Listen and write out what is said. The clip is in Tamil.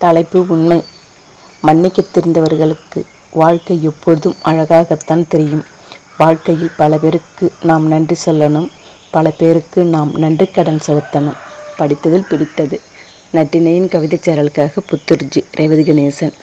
தலைப்பு உண்மை. மன்னிக்க தெரிந்தவர்களுக்கு வாழ்க்கை எப்பொழுதும் அழகாகத்தான் தெரியும். வாழ்க்கையில் பல பேருக்கு நாம் நன்றி சொல்லணும். பல பேருக்கு நாம் நன்றி கடன் செலுத்தணும். படித்ததில் பிடித்தது. நட்டினையின் கவிதைச் சேரலுக்காக புத்துர்ஜி ரேவதி கணேசன்.